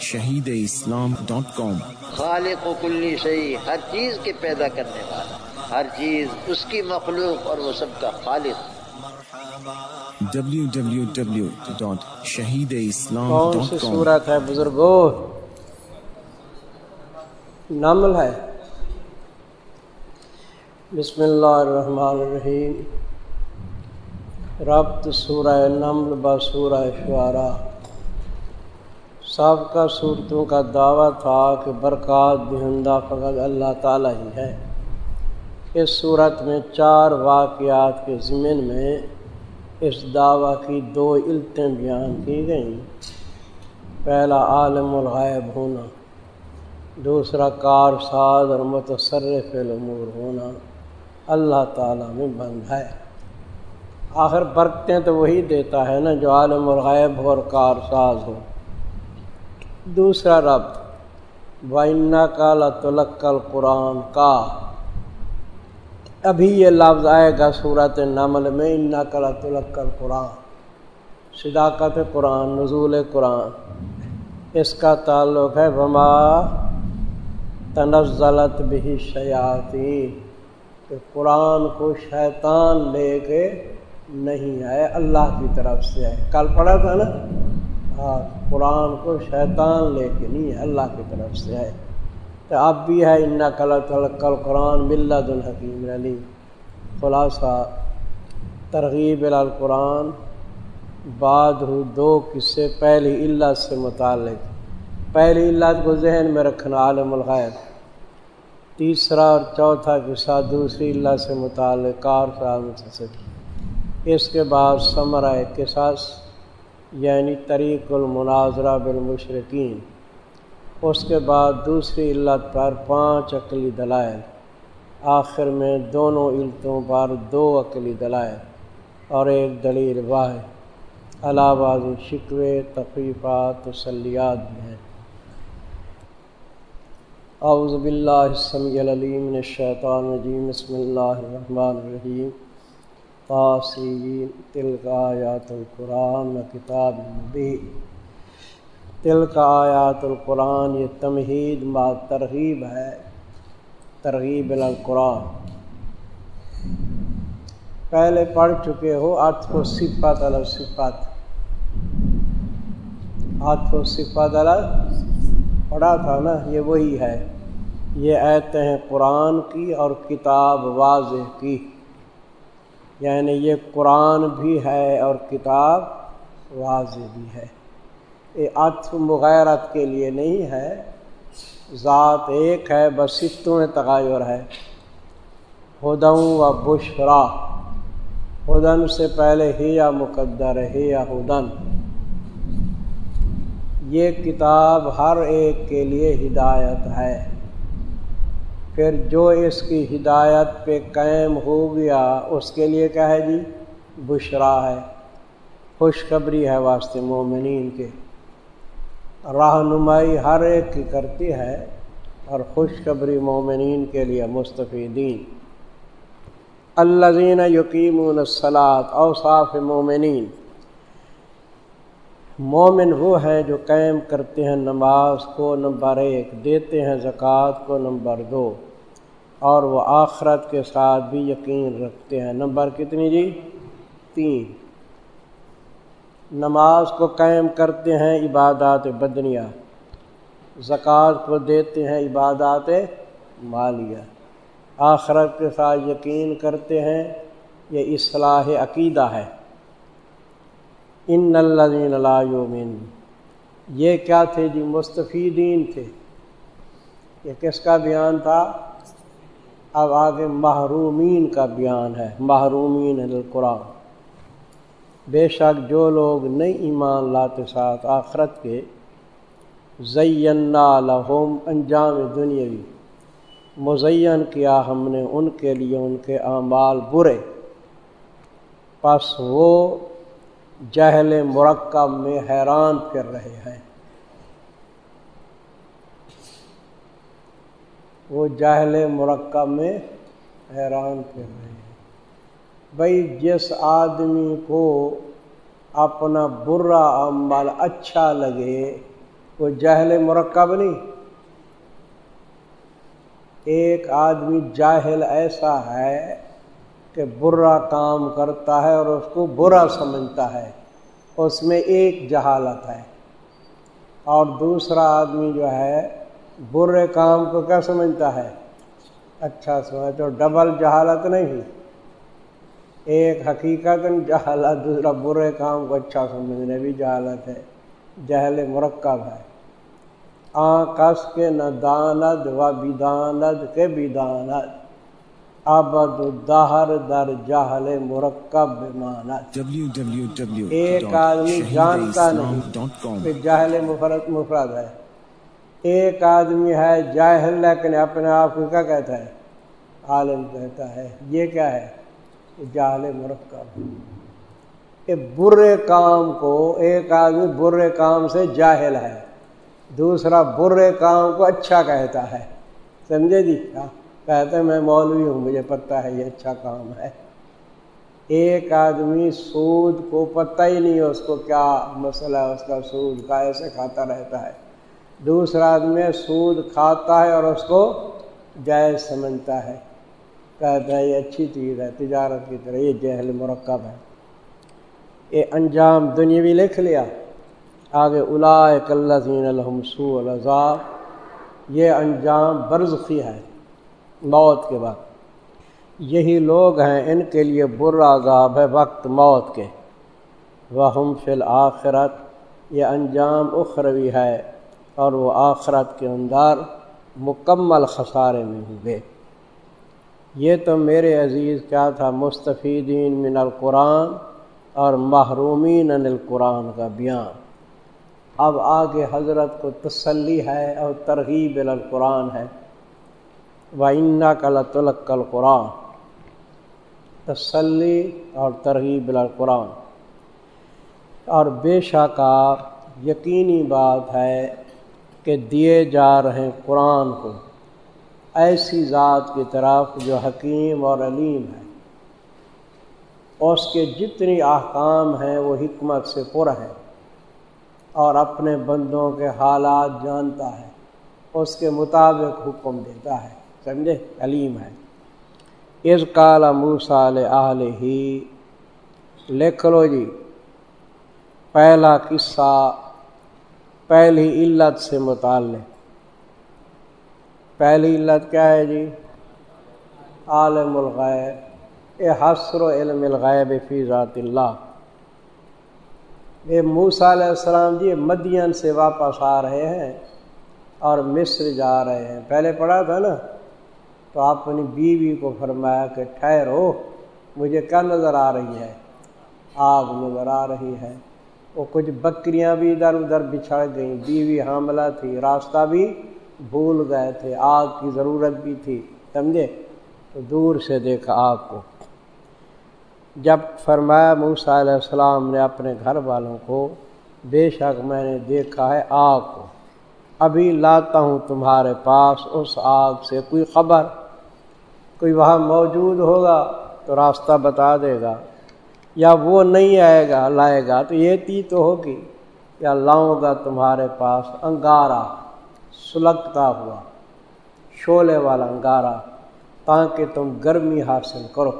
شہید اسلام ڈاٹ کام۔ خالق و کلی شہی ہر چیز کے پیدا کرنے والا ہر چیز اس کی مخلوق اور وہ سب کا خالق۔ ڈبلو ڈاٹ شہید اسلام صورت ہے بزرگو؟ نمل ہے۔ بسم اللہ الرحمن الرحیم۔ ربط سورہ نمل با سورہ شعرا سابقہ صورتوں کا دعویٰ تھا کہ برکات دہندہ فقط اللہ تعالیٰ ہی ہے۔ اس صورت میں چار واقعات کے ضمن میں اس دعویٰ کی دو علتیں بیان کی گئیں۔ پہلا، عالم الغائب ہونا۔ دوسرا کار ساز اور متصرف الامور ہونا۔ اللہ تعالیٰ میں بند ہے۔ آخر برکتیں تو وہی دیتا ہے نا جو عالم الغیب ہو اور کار ساز ہو۔ دوسرا رب وائنا کا لطلقل قرآن کا۔ ابھی یہ لفظ آئے گا صورت نمل میں انا کا لطلقل قرآن صداقت قرآن، نزول قرآن۔ اس کا تعلق ہے، وما تنزلت بھی شیاتی کہ قرآن کو شیطان لے کے نہیں آئے، اللہ کی طرف سے آئے۔ کل پڑھا تھا نا؟ قرآن کو شیطان لے کے نہیں ہے، اللہ کی طرف سے آئے تو اب بھی ہے ان کل کل قرآن ملت الحکیم علی خلاصہ، ترغیب القرآن بعد ہو دو قصے، پہلی اللہ سے متعلق۔ پہلی اللہ کو ذہن میں رکھنا، عالم الغیب۔ تیسرا اور چوتھا قصہ دوسری اللہ سے متعلق، کار صاحب اس کے بعد ثمرۂ قصص۔ یعنی طریق المناظرہ بالمشرقین، اس کے بعد دوسری علت پر پانچ عقلی دلائل، آخر میں دونوں علتوں پر دو عقلی دلائل اور ایک دلیل واحد۔ الہباد شکوے تقریفات تسلیات بھی ہیں۔ اعوذ باللہ السمیع العلیم الشیطان الرجیم، بسم اللہ الرحمن الرحیم۔ تاثین تلک آیات القرآن و کتاب مبین۔ تلک آیات القرآن، یہ تمہید ما ترغیب ہے، ترغیب القرآن۔ پہلے پڑھ چکے ہو آت کو صفت الگ صفت۔ آت کو صفت الگ پڑھا تھا نا، یہ وہی ہے۔ یہ ایتے ہیں قرآن کی اور کتاب واضح کی۔ یعنی یہ قرآن بھی ہے اور کتاب واضح بھی ہے۔ یہ عطف مغیرت کے لیے نہیں ہے، ذات ایک ہے، بس میں تغیر ہے۔ ہدوں و بشرا ہدن سے پہلے ہی یا مقدر ہے یا ہدن یہ کتاب ہر ایک کے لیے ہدایت ہے۔ پھر جو اس کی ہدایت پہ قائم ہو گیا، اس کے لیے کیا ہے جی؟ بشرا ہے۔ خوشخبری ہے واسطے مومنین کے۔ رہنمائی ہر ایک کی کرتی ہے اور خوشخبری مومنین کے لیے مستفیدین۔ الزین یقیم الصلاط اوصاف مومنین۔ مومن وہ ہیں جو قائم کرتے ہیں نماز کو نمبر ایک، دیتے ہیں زکوٰۃ کو نمبر دو۔ اور وہ آخرت کے ساتھ بھی یقین رکھتے ہیں۔ نمبر کتنی جی؟ تین۔ نماز کو قائم کرتے ہیں عبادات بدنیا زکوٰۃ کو دیتے ہیں عبادات مالیہ۔ آخرت کے ساتھ یقین کرتے ہیں، یہ اصلاح عقیدہ ہے۔ ان الدین یومن یہ کیا تھے جی؟ مستفیدین تھے۔ یہ کس کا بیان تھا؟ اب آگے محرومین کا بیان ہے، محرومین القرآن۔ بے شک جو لوگ نئی ایمان لاتے ساتھ آخرت کے زینا لہم انجام دنیاوی۔ مزین کیا ہم نے ان کے لیے ان کے اعمال برے۔ پس وہ جہل مرکب میں حیران پھر رہے ہیں۔ وہ جہل مرکب میں حیران پھر رہے ہیں۔ بھائی جس آدمی کو اپنا برا عمل اچھا لگے، وہ جہل مرکب نہیں۔ ایک آدمی جاہل ایسا ہے کہ برا کام کرتا ہے اور اس کو برا سمجھتا ہے، اس میں ایک جہالت ہے۔ اور دوسرا آدمی جو ہے برے کام کو کیا سمجھتا ہے؟ اچھا سمجھ تو ڈبل جہالت نہیں۔ ایک حقیقت جہالت دوسرا برے کام کو اچھا سمجھنے بھی جہالت ہے۔ جہل مرکب ہے۔ آ کس کے نہ داند و بداند کے بداند ابد الدہر در جہل مرکب مانت۔ ایک آدمی جانتا نہیں کہ جہل مفرد مفرد ہے۔ ایک آدمی ہے، جاہل، لیکن اپنے آپ کو کیا کہتا ہے؟ عالم کہتا ہے۔ یہ کیا ہے؟ جاہل مرکب۔ برے کام کو، ایک آدمی برے کام سے جاہل ہے، دوسرا برے کام کو اچھا کہتا ہے۔ سمجھے جی؟ ہاں، کیا کہتے میں مولوی ہوں، مجھے پتہ ہے یہ اچھا کام ہے۔ ایک آدمی سود کو پتہ ہی نہیں اس کو کیا مسئلہ ہے، اس کا سود کا ایسے کھاتا رہتا ہے۔ دوسرا آدمی سود کھاتا ہے اور اس کو جائز سمجھتا ہے۔ کہتا ہے یہ اچھی چیز ہے، تجارت کی طرح یہ جہل مرکب ہے۔ یہ انجام دنیاوی لکھ لیا۔ آگے الاظین الحمسو الزاب یہ انجام برزخی ہے، موت کے بعد۔ یہی لوگ ہیں، ان کے لیے برا عذاب ہے وقت موت کے۔ وہ ہم فی الآخرت، یہ انجام اخروی ہے۔ اور وہ آخرت کے اندر مکمل خسارے میں ہوں گے۔ یہ تو میرے عزیز، کیا تھا؟ مستفیدین من القرآن اور محرومین ان القرآن کا بیان۔ اب آگے حضرت کو تسلی ہے اور ترغیب القرآن ہے۔ و انا کلۃ القرآن۔ تسلی اور ترغیب القرآن۔ اور بے شک یقینی بات ہے کہ دیے جا رہے قرآن کو۔ ایسی ذات کی طرف جو حکیم اور علیم ہے۔ اس کے جتنی احکام ہیں وہ حکمت سے پر ہیں۔ اور اپنے بندوں کے حالات جانتا ہے۔ اس کے مطابق حکم دیتا ہے۔ سمجھے؟ علیم ہے۔ اس کالا موسال آل ہی لکھ لو جی پہلا قصہ پہلی علت سے متعلق۔ پہلی علت کیا ہے جی؟ عالم الغیب، اے حسر و علم الغیب فی ذات اللہ۔ یہ موسا علیہ السلام جی مدین سے واپس آ رہے ہیں اور مصر جا رہے ہیں۔ پہلے پڑھا تھا نا؟ تو آپ اپنی بیوی کو فرمایا کہ ٹھہرو، مجھے کیا نظر آ رہی ہے؟ آگ نظر آ رہی ہے۔ وہ کچھ بکریاں بھی ادھر ادھر بچھڑ گئیں، بیوی حاملہ تھی، راستہ بھی بھول گئے تھے، آگ کی ضرورت بھی تھی، سمجھے؟ تو دور سے دیکھا آگ کو۔ جب فرمایا موسیٰ علیہ السلام نے اپنے گھر والوں کو، بے شک میں نے دیکھا ہے آگ کو۔ ابھی لاتا ہوں تمہارے پاس اس آگ سے کوئی خبر، کوئی وہاں موجود ہوگا تو راستہ بتا دے گا۔ یا وہ نہیں آئے گا، لائے گا، تو یہ تی تو ہوگی۔ یا لاؤں گا تمہارے پاس انگارا، سلگتا ہوا، شولے والا انگارا، تاکہ تم گرمی حاصل کرو۔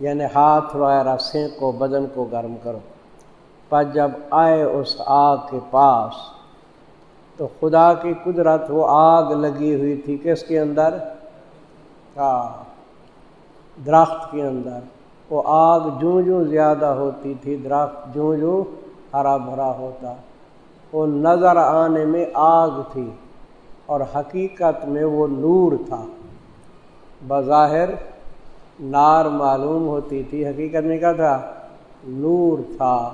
یعنی ہاتھ وغیرہ سینکو بدن کو گرم کرو۔ پر جب آئے اس آگ کے پاس، تو خدا کی قدرت وہ آگ لگی ہوئی تھی کس کے اندر؟ ہاں، درخت کے اندر۔ وہ آگ جوں جوں زیادہ ہوتی تھی، درخت جوں جوں ہرا بھرا ہوتا، وہ نظر آنے میں آگ تھی اور حقیقت میں وہ نور تھا۔ بظاہر نار معلوم ہوتی تھی، حقیقت میں کیا تھا؟ نور تھا۔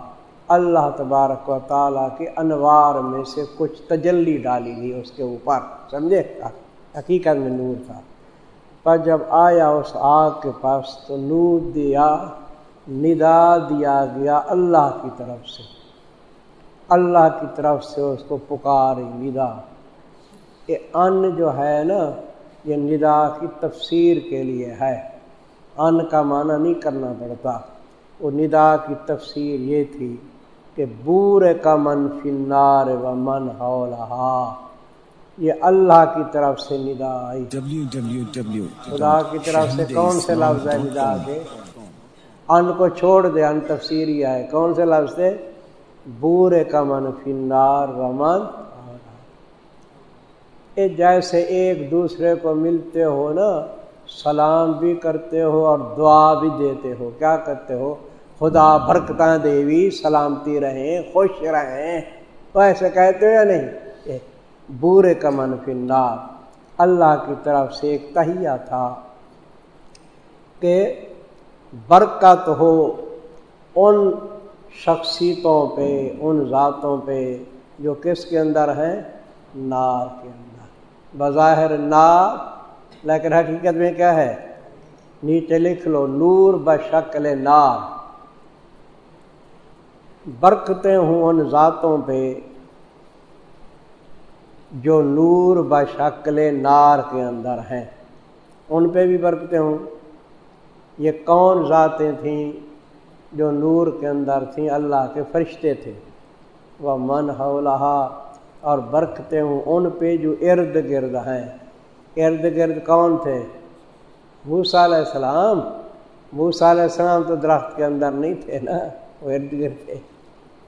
اللہ تبارک و تعالیٰ کے انوار میں سے کچھ تجلی ڈالی گئی اس کے اوپر، سمجھے؟ حقیقت میں نور تھا۔ پر جب آیا اس آگ کے پاس تو نور دیا، ندا دیا گیا اللہ کی طرف سے۔ اللہ کی طرف سے اس کو پکار ندا۔ یہ ان جو ہے نا، یہ ندا کی تفسیر کے لیے ہے۔ ان کا معنی نہیں کرنا پڑتا۔ وہ ندا کی تفسیر یہ تھی کہ بور کا من فنار و من ہولہا یہ اللہ کی طرف سے ندا آئی خدا کی طرف سے کون سے لفظ ہے ندا کے؟ ان کو چھوڑ دے ان تفسیری آئے۔ کون سے لفظ تھے؟ بور کا من فنار و من جیسے ایک دوسرے کو ملتے ہو نا سلام بھی کرتے ہو اور دعا بھی دیتے ہو۔ کیا کرتے ہو؟ خدا برکتاں دیوی سلامتی رہیں خوش رہیں۔ تو ایسے کہتے ہو یا نہیں؟ بورے کا من فنار اللہ کی طرف سے ایک تہیا تھا کہ برکت ہو ان شخصیتوں پہ، ان ذاتوں پہ جو کس کے اندر ہیں نار کے اندر۔ بظاہر نار، لیکن حقیقت میں کیا ہے؟ نیچے لکھ لو، نور بشکل نار۔ برکتیں ہوں ان ذاتوں پہ جو نور بشکل نار کے اندر ہیں۔ ان پہ بھی برکتیں ہوں۔ یہ کون ذاتیں تھیں جو نور کے اندر تھیں؟ اللہ کے فرشتے تھے۔ وہ من ہولہا اور برکتیں ہوں ان پہ جو ارد گرد ہیں۔ ارد گرد کون تھے؟ بھوسا علیہ السلام۔ بھوسا علیہ السلام تو درخت کے اندر نہیں تھے نا، وہ ارد گرد تھے۔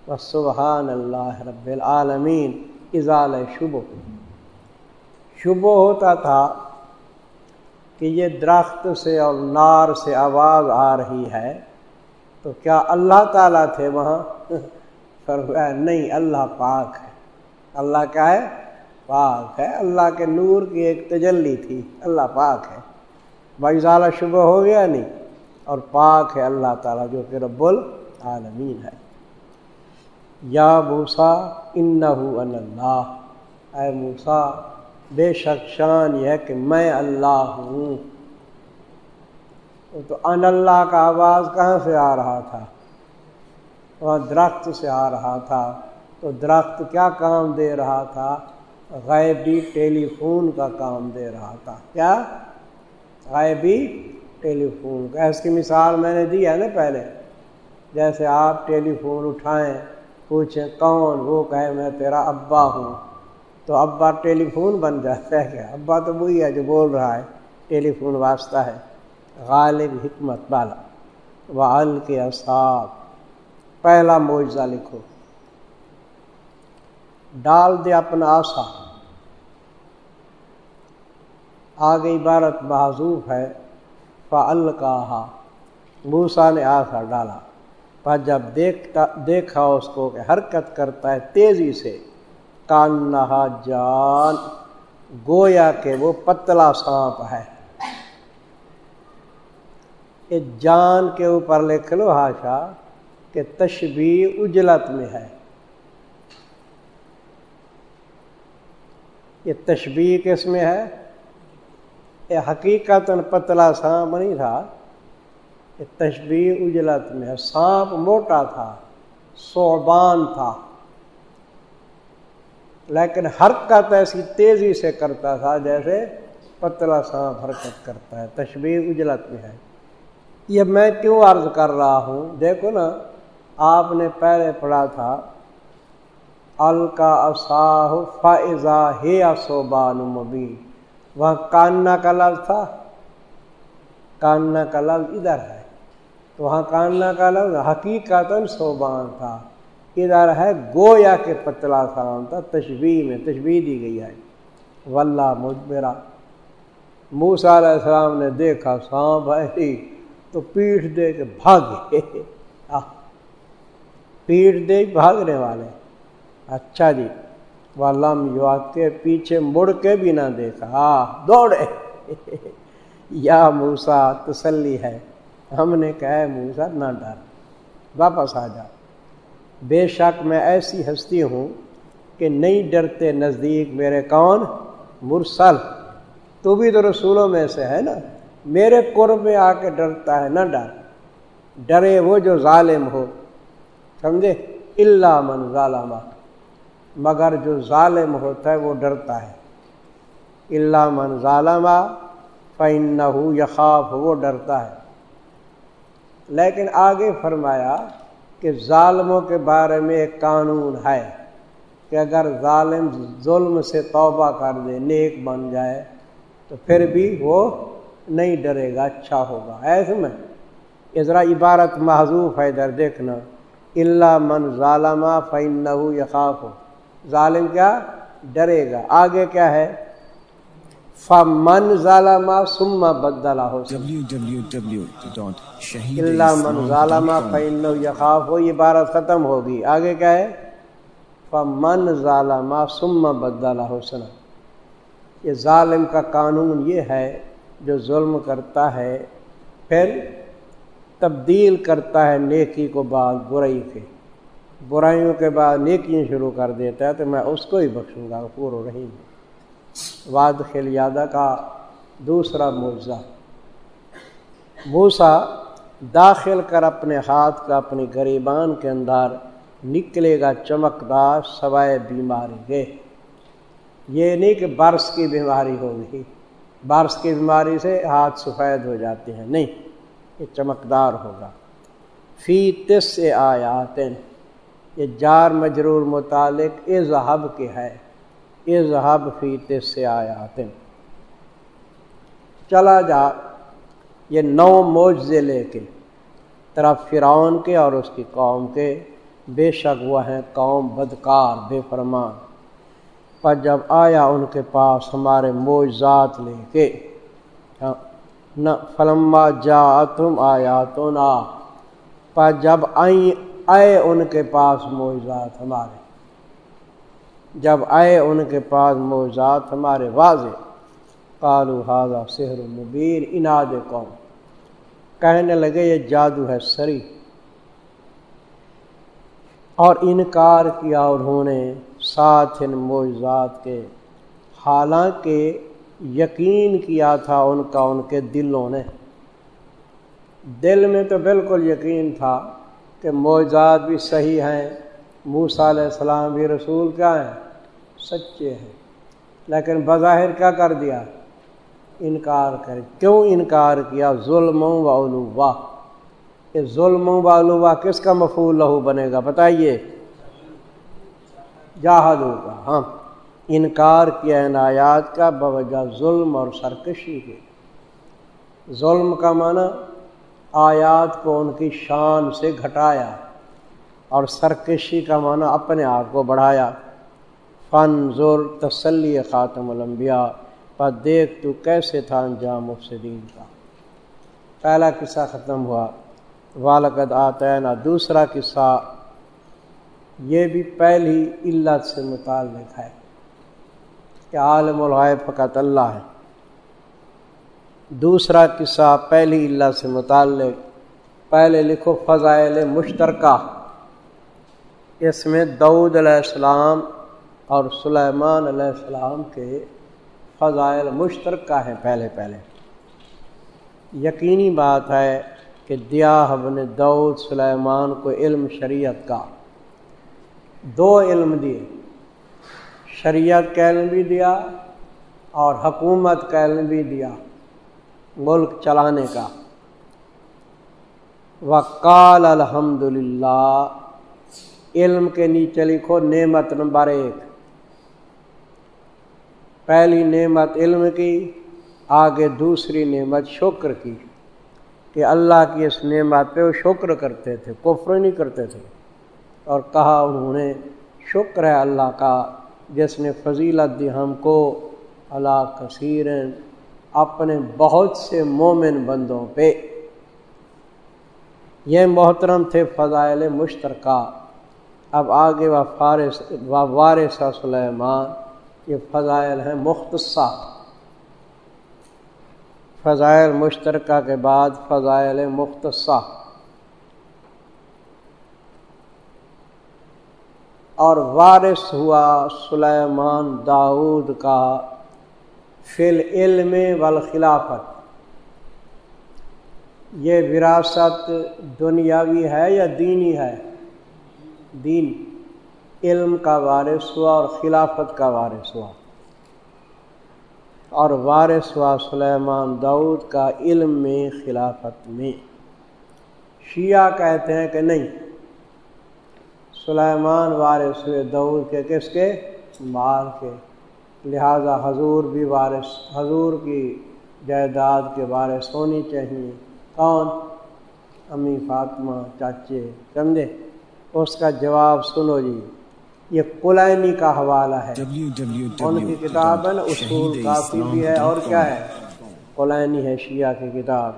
بس سبحان اللہ رب العالمین۔ اضال شبو شبو ہوتا تھا کہ یہ درخت سے اور نار سے آواز آ رہی ہے، تو کیا اللہ تعالیٰ تھے وہاں؟ فرمایا، نہیں، اللہ پاک ہے۔ اللہ کیا ہے؟ پاک ہے۔ اللہ کے نور کی ایک تجلی تھی۔ اللہ پاک ہے۔ بھائی ضالہ شبہ ہو گیا نہیں۔ اور پاک ہے اللہ تعالیٰ، جو کہ رب العالمین ہے۔ یا موسا ان اللہ اے موسا بے شک شان یہ ہے کہ میں اللہ ہوں۔ تو ان اللہ کا آواز کہاں سے آ رہا تھا؟ وہاں درخت سے آ رہا تھا۔ تو درخت کیا کام دے رہا تھا؟ غیبی ٹیلی فون کا کام دے رہا تھا۔ کیا؟ غیبی ٹیلی فون کا اس کی مثال میں نے دی ہے نا پہلے۔ جیسے آپ ٹیلی فون اٹھائیں پوچھیں کون؟ وہ کہے، میں تیرا ابا ہوں۔ تو ابا ٹیلی فون بن جاتا ہے کیا؟ ابا تو وہی ہے جو بول رہا ہے، ٹیلی فون واسطہ ہے۔ غالب حکمت بالا۔ وال کے اصحاب۔ پہلا معجزہ لکھو۔ ڈال دے اپنا آسا۔ آگے عبارت معذوف ہے، فعل کا موسا نے آسا ڈالا۔ پر جب دیکھتا دیکھا اس کو کہ حرکت کرتا ہے تیزی سے، کان نہا جان، گویا کہ وہ پتلا سانپ ہے۔ یہ جان کے اوپر لکھ لو ہاشا کہ تشبیح اجلت میں ہے۔ یہ تشبیح کس میں ہے؟ یہ حقیقت پتلا سانپ نہیں تھا۔ یہ اجلت میں ہے سانپ موٹا تھا، صوبان تھا۔ لیکن حرکت ایسی تیزی سے کرتا تھا جیسے پتلا سانپ حرکت کرتا ہے تشبیح اجلت میں ہے۔ یہ میں کیوں عرض کر رہا ہوں؟ دیکھو نا، آپ نے پہلے پڑھا تھا، الکا اصاہ فائزہ ہے صوبان مبین۔ وہاں کاننا کا لفظ تھا کاننا کا لفظ ادھر ہے۔ تو وہاں کاننا کا لفظ حقیقت صوبان تھا۔ ادھر ہے گویا کے پتلا سلام تھا تشبیح میں تشبیح دی گئی ہے۔ واللہ مجبرا موسا علیہ السلام نے دیکھا، سانپ ہے تو پیٹھ دے کے بھاگے۔ پیٹھ دے بھاگنے والے۔ اچھا جی والم یو کے پیچھے مڑ کے بھی نہ دیکھا۔ دوڑے۔ یا موسا تسلی ہے۔ ہم نے کہا موسا، نہ ڈر، واپس آ جا۔ بے شک میں ایسی ہستی ہوں کہ نہیں ڈرتے نزدیک میرے کون؟ مرسل۔ تو بھی تو رسولوں میں سے ہے نا؟ میرے قرب میں آ کے ڈرتا ہے، نہ ڈر۔ ڈرے وہ جو ظالم ہو۔ سمجھے؟ اللہ من ظالمہ مگر جو ظالم ہوتا ہے وہ ڈرتا ہے۔ اللہ من ظالمہ فن نہ ہو یخاف، وہ ڈرتا ہے۔ لیکن آگے فرمایا کہ ظالموں کے بارے میں ایک قانون ہے کہ اگر ظالم ظلم سے توبہ کر دے، نیک بن جائے، تو پھر بھی وہ نہیں ڈرے گا اچھا ہوگا۔ ایسے میں؟ ذرا عبارت محضوف ہے، ادھر دیکھنا۔ اللہ من ظالمہ فن یقاف ہو ظالم کیا؟ ڈرے گا۔ آگے کیا ہے؟ فمن ظالمہ سما بدلا ہو اللہ من ظالمہ فن یقاف ہو یہ عبارت ختم ہوگی۔ آگے کیا ہے؟ فمن ظالمہ سما بدلا حسن یہ ظالم کا قانون یہ ہے جو ظلم کرتا ہے پھر تبدیل کرتا ہے نیکی کو بعد برائی کے۔ برائیوں کے بعد نیکیاں شروع کر دیتا ہے تو میں اس کو ہی بخشوں گا پور و رحیم۔ واد خلیادہ کا دوسرا معاوضہ موسا داخل کر اپنے ہاتھ کا اپنی غریبان کے اندر نکلے گا چمکدار سوائے بیماری کے۔ یہ نہیں کہ برس کی بیماری ہوگی بارش کی بیماری سے ہاتھ سفید ہو جاتے ہیں۔ نہیں، یہ چمکدار ہوگا۔ فی تس سے آیات یہ جار مجرور متعلق اظہب کے ہے۔ اظہب فی تس سے آیات۔ چلا جا، یہ نو معجزے لے کے، طرف فرعون کے اور اس کی قوم کے، بے شک وہ ہیں قوم بدکار، بے فرمان۔ پر جب آیا ان کے پاس ہمارے موجات لے کے ہاں، نہ، فلما جا تم آیا تو نہ پر جب آئی آئے ان کے پاس موجات ہمارے۔ جب آئے ان کے پاس موجات ہمارے واضح کالو حاضہ سحر مبیر اناد قوم۔ کہنے لگے، یہ جادو ہے سری۔ اور انکار کیا انہوں نے ساتھ ان معجزات کے۔ حالانکہ یقین کیا تھا ان کا، ان کے دلوں نے۔ دل میں تو بالکل یقین تھا کہ معجزات بھی صحیح ہیں۔ موسا علیہ السلام بھی رسول کیا ہیں۔ سچے ہیں۔ لیکن بظاہر کیا کر دیا؟ انکار کر کیوں انکار کیا؟ ظلم و علوا۔ یہ ظلم و علوا کس کا مفول لہو بنے گا؟ بتائیے۔ جاہدوں کا ہاں۔ انکار کیا ان آیات کا؟ بوجہ ظلم اور سرکشی کے۔ ظلم کا معنی آیات کو ان کی شان سے گھٹایا اور سرکشی کا معنی اپنے آپ کو بڑھایا۔ فن ضور تسلی خاتم الانبیاء، پر دیکھ تو کیسے تھا انجام مفسدین کا۔ پہلا قصہ ختم ہوا۔ والد آتا نا دوسرا قصہ یہ بھی پہلی علت سے متعلق ہے کہ عالم الغائب فقط اللہ ہے۔ دوسرا قصہ پہلی علت سے متعلق، پہلے لکھو فضائل مشترکہ۔ اس میں دعود علیہ السلام اور سلیمان علیہ السلام کے فضائل مشترکہ ہیں پہلے پہلے۔ یقینی بات ہے کہ دیا نے دعود سلیمان کو علم شریعت کا دو علم دیے۔ شریعت کا علم بھی دیا اور حکومت کا علم بھی دیا ملک چلانے کا۔ وکال الحمد للہ علم کے نیچے لکھو نعمت نمبر ایک۔ پہلی نعمت علم کی، آگے دوسری نعمت شکر کی، کہ اللہ کی اس نعمت پہ وہ شکر کرتے تھے، کفر نہیں کرتے تھے۔ اور کہا انہوں نے، شکر ہے اللہ کا، جس نے فضیلت دی ہم کو۔ اللہ کثیر اپنے بہت سے مومن بندوں پہ۔ یہ محترم تھے فضائل مشترکہ۔ اب آگے و فارث و وارث سلیمان۔ یہ فضائل ہیں مختصہ۔ فضائل مشترکہ کے بعد فضائل مختصہ۔ اور وارث ہوا سلیمان داود کا فل علم والخلافت۔ یہ وراثت دنیاوی ہے یا دینی ہے؟ دین۔ علم کا وارث ہوا اور خلافت کا وارث ہوا۔ اور وارث ہوا سلیمان داود کا علم میں، خلافت میں۔ شیعہ کہتے ہیں کہ نہیں، سلیمان وارث ہوئے دور کے کس کے؟ مال کے۔ لہذا حضور بھی وارث، حضور کی جائیداد کے وارث ہونی چاہیے۔ کون؟ امی فاطمہ چاچے سمجھے اس کا جواب سنو جی۔ یہ قلینی کا حوالہ ہے۔ ان کی کتاب ہے؟ نا اصول کافی بھی ہے اور کیا ہے؟ قلینی ہے شیعہ کی کتاب۔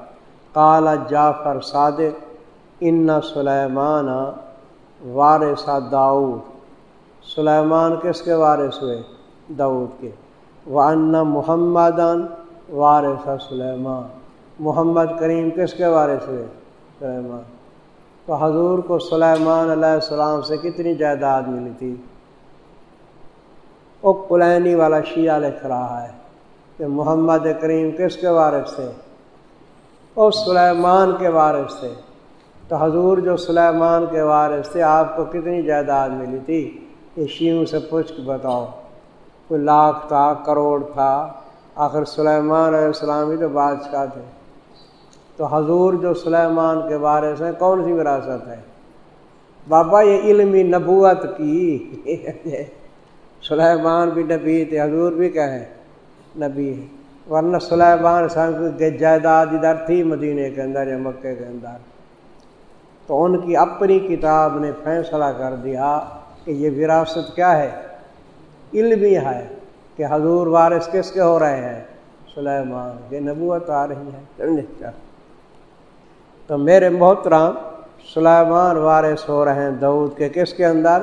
کالا جعفر صادق ان سلیمان وارث داؤد سلیمان کس کے وارث ہوئے؟ داؤد کے۔ وان محمد وارث سلیمان۔ محمد کریم کس کے وارث ہوئے؟ سلیمان۔ تو حضور کو سلیمان علیہ السلام سے کتنی جائیداد ملی تھی؟ وہ کلینی والا شیعہ لکھ رہا ہے کہ محمد کریم کس کے وارث تھے؟ وہ سلیمان کے وارث تھے۔ تو حضور جو سلیمان کے وارث تھے، آپ کو کتنی جائیداد ملی تھی؟ یہ شیوں سے پوچھ کے بتاؤ۔ کوئی لاکھ تھا، کروڑ تھا۔ آخر سلیمان علیہ السلام ہی تو بادشاہ تھے۔ تو حضور جو سلیمان کے بارے سے کون سی وراثت ہے؟ بابا، یہ علمی نبوت کی۔ سلیمان بھی نبی تھے حضور بھی کیا ہے نبی ہے ورنہ سلیمان جائیداد ادھر تھی مدینے کے اندر یا مکے کے اندر۔ تو ان کی اپنی کتاب نے فیصلہ کر دیا کہ یہ وراثت کیا ہے؟ علمی ہے کہ حضور وارث کس کے ہو رہے ہیں؟ سلیمان یہ نبوت آ رہی ہے۔ تو میرے محترام سلیمان وارث ہو رہے ہیں دعود کے کس کے اندر؟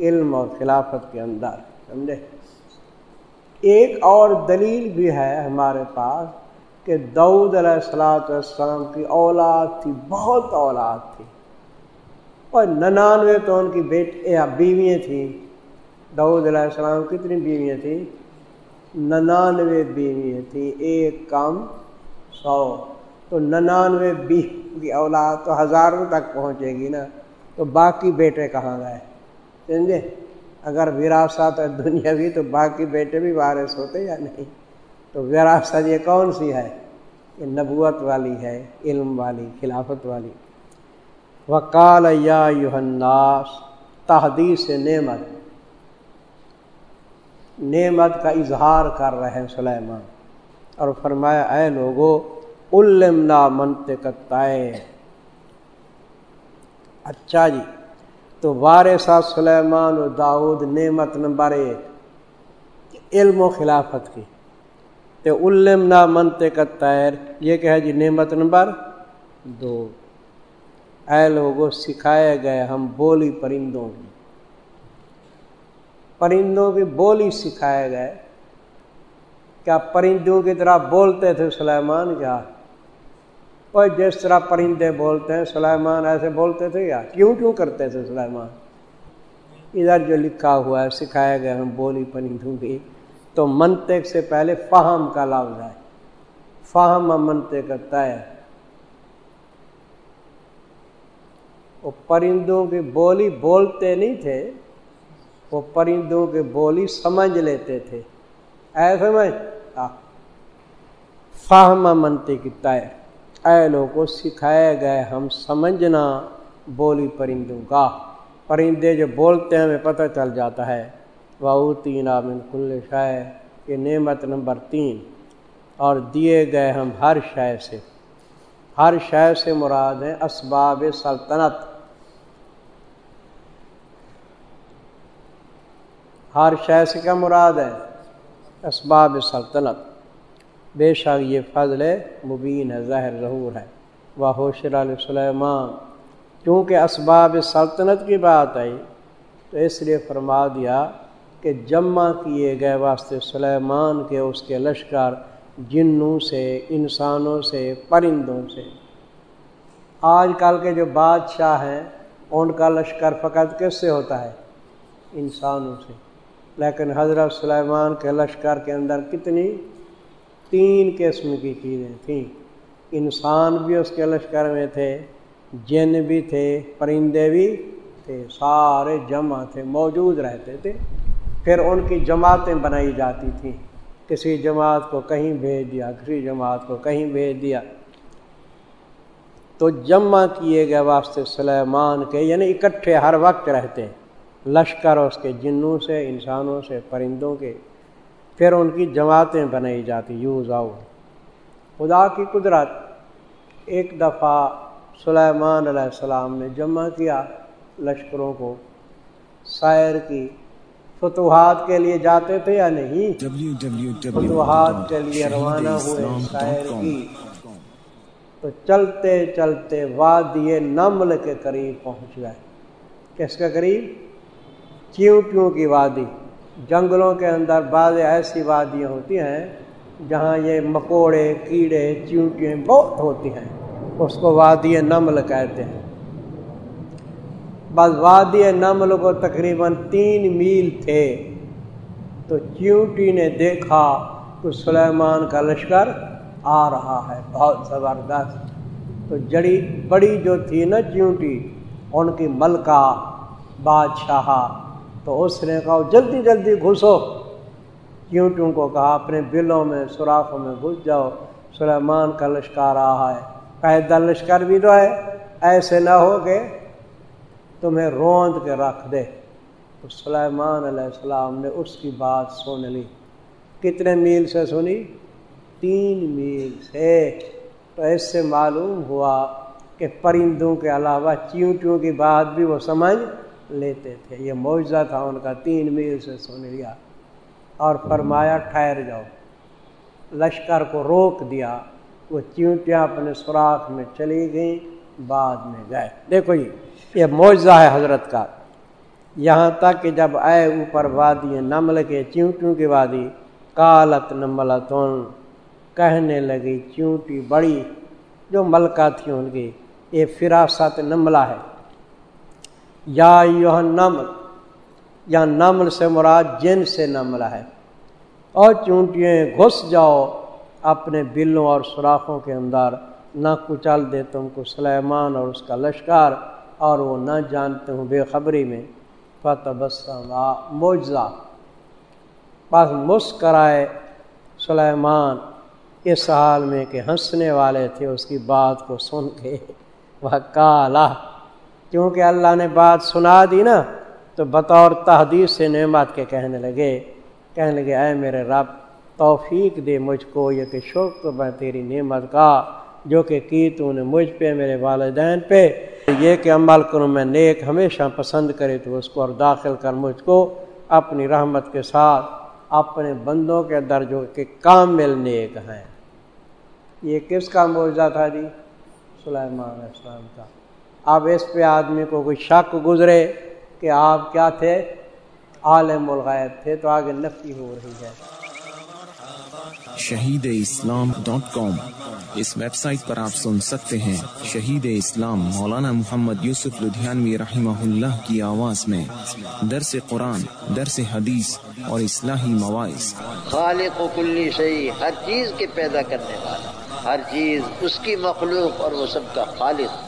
علم اور خلافت کے اندر، سمجھے؟ ایک اور دلیل بھی ہے ہمارے پاس کہ دعود علیہ السلاۃ والسلام کی اولاد تھی، بہت اولاد تھی۔ اور ننانوے تو ان کی بیٹ بیویاں تھیں۔ دعود علیہ السلام کتنی بیویاں تھیں؟ ننانوے بیویاں تھیں، ایک کم سو۔ تو ننانوے بیوی کی اولاد تو ہزاروں تک پہنچے گی نا، تو باقی بیٹے کہاں گئے؟ سمجھے؟ اگر وراثت ہے دنیا بھی، تو باقی بیٹے بھی وارث ہوتے یا نہیں؟ تو وراثت یہ کون سی ہے؟ یہ نبوت والی ہے، علم والی، خلافت والی۔ وکال یا یوحناس تحدیث نعمت۔ نعمت کا اظہار کر رہے ہیں سلیمان۔ اور فرمایا، اے لوگو علمنا منطق اچھا جی تو وارثہ سلیمان و داود نعمت نمبر ایک، علم و خلافت کی۔ تو علمنا منطق تیر یہ کہ ہے جی نعمت نمبر دو۔ اے لوگوں سکھائے گئے ہم بولی پرندوں کی۔ پرندوں کی بولی سکھائے گئے۔ کیا پرندوں کی طرح بولتے تھے سلیمان؟ کیا؟ اور جس طرح پرندے بولتے ہیں، سلیمان ایسے بولتے تھے یا؟ کیوں کیوں کرتے تھے سلیمان؟ ادھر جو لکھا ہوا ہے، سکھایا گیا ہم بولی پرندوں کی تو منطق سے پہلے فہم کا لفظ ہے۔ فہم منطق کرتا ہے۔ وہ پرندوں کی بولی بولتے نہیں تھے، وہ پرندوں کی بولی سمجھ لیتے تھے۔ ایسے میں فہم منطق طے اے لوگوں کو سکھائے گئے ہم سمجھنا بولی پرندوں کا۔ پرندے جو بولتے ہیں، ہمیں پتہ چل جاتا ہے۔ وہ تین آمن کل شائع یہ نعمت نمبر تین۔ اور دیے گئے ہم ہر شے سے۔ ہر شے سے مراد ہے اسباب سلطنت۔ ہر شے سے کیا مراد ہے؟ اسباب سلطنت۔ بے شک یہ فضل مبین ہے زہر ظہور ہے۔ وہ علیہ سلیمان کیونکہ اسباب سلطنت کی بات آئی، تو اس لیے فرما دیا کہ جمع کیے گئے واسطے سلیمان کے اس کے لشکر جنوں سے، انسانوں سے، پرندوں سے۔ آج کل کے جو بادشاہ ہیں، ان کا لشکر فقط کس سے ہوتا ہے؟ انسانوں سے۔ لیکن حضرت سلیمان کے لشکر کے اندر کتنی تین قسم کی چیزیں تھیں۔ انسان بھی اس کے لشکر میں تھے، جن بھی تھے، پرندے بھی تھے، سارے جمع تھے، موجود رہتے تھے۔ پھر ان کی جماعتیں بنائی جاتی تھیں۔ کسی جماعت کو کہیں بھیج دیا، کسی جماعت کو کہیں بھیج دیا۔ تو جمع کیے گئے واسطے سلیمان کے یعنی اکٹھے ہر وقت رہتے۔ لشکر اس کے جنوں سے، انسانوں سے، پرندوں کے۔ پھر ان کی جماعتیں بنائی جاتی یوز آؤ خدا کی قدرت ایک دفعہ سلیمان علیہ السلام نے جمع کیا لشکروں کو۔ سیر کی فتوحات کے لیے جاتے تھے یا نہیں؟ فتوحات کے لیے روانہ ہوئے سیر کی۔ تو چلتے چلتے وادی نمل کے قریب پہنچ گئے۔ کس کے قریب؟ چیونٹیوں کی وادی۔ جنگلوں کے اندر بعض ایسی وادیاں ہوتی ہیں جہاں یہ مکوڑے، کیڑے، چیونٹیاں بہت ہوتی ہیں، اس کو وادی نمل کہتے ہیں۔ بس وادی نمل کو تقریباً تین میل تھے۔ تو چیونٹی نے دیکھا کہ سلیمان کا لشکر آ رہا ہے، بہت زبردست۔ تو جڑی بڑی جو تھی نا چیونٹی، ان کی ملکہ بادشاہ تو اس نے کہا جلدی جلدی گھسو. چیونٹیوں کو کہا، اپنے بلوں میں، سوراخوں میں گھس جاؤ، سلیمان کا لشکر رہا ہے۔ پیدل لشکر بھی تو ہے۔ ایسے نہ ہو کہ تمہیں روند کے رکھ دے۔ تو سلیمان علیہ السلام نے اس کی بات سن لی۔ کتنے میل سے سنی؟ تین میل سے۔ تو اس سے معلوم ہوا کہ پرندوں کے علاوہ چیونٹیوں کی بات بھی وہ سمجھ لیتے تھے۔ یہ معاوضہ تھا، ان کا تین میل سے سن لیا اور فرمایا، ٹھہر جاؤ۔ لشکر کو روک دیا۔ وہ چیونٹیاں اپنے سوراخ میں چلی گئیں، بعد میں گئے۔ دیکھو جی یہ معاوضہ ہے حضرت کا۔ یہاں تک کہ جب آئے اوپر وادی نمل کے چیونٹیوں کی وادی کالت نملتن کہنے لگی، چیونٹی بڑی جو ملکہ تھی ان کی، یہ فراست نملہ ہے۔ یا یہ نمل یا نمل سے مراد جن سے نملہ ہے۔ اور چونٹیاں گھس جاؤ اپنے بلوں اور سوراخوں کے اندر، نہ کچل دے تم کو سلیمان اور اس کا لشکر، اور وہ نہ جانتے ہوں بے خبری میں۔ فتح بسم موجزہ بس مسکرائے سلیمان، اس حال میں کہ ہنسنے والے تھے، اس کی بات کو سن کے۔ وہ کالا کیونکہ اللہ نے بات سنا دی نا، تو بطور تحدیث سے نعمت کے کہنے لگے کہنے لگے، اے میرے رب، توفیق دے مجھ کو، یہ کہ شکر میں تیری نعمت کا، جو کہ کی تو نے مجھ پہ، میرے والدین پہ۔ یہ کہ عمل کروں میں نیک ہمیشہ پسند کرے، تو اس کو اور داخل کر مجھ کو اپنی رحمت کے ساتھ، اپنے بندوں کے اندر جو کہ کامل نیک ہیں۔ یہ کس کا معاوضہ تھا جی؟ سلیمان علیہ السلام کا۔ اب اس پہ آدمی کو کوئی شک گزرے کہ آپ کیا تھے؟ عالم الغیب تھے تو آگے نفی ہو رہی ہے۔ Shaheed Islam dot com. اس ویب سائٹ پر آپ سن سکتے ہیں شہید اسلام مولانا محمد یوسف لدھیانوی رحمہ اللہ کی آواز میں۔ درس قرآن درس حدیث اور اصلاحی مواعث۔ خالق و کلی شہی ہر چیز کے پیدا کرنے والا ہر چیز اس کی مخلوق اور وہ سب کا خالق۔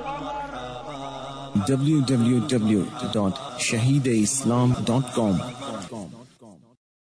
W W W dot شہیدِ Islam dot com کام